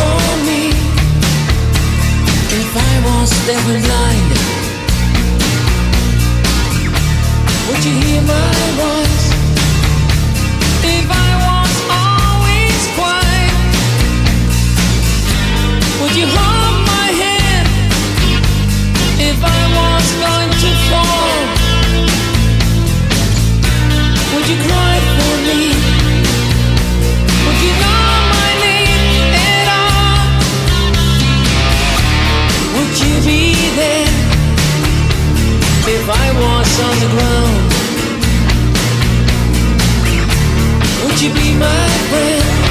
for me If I was ever blind Would you hear my voice? On the ground? Would you be my friend?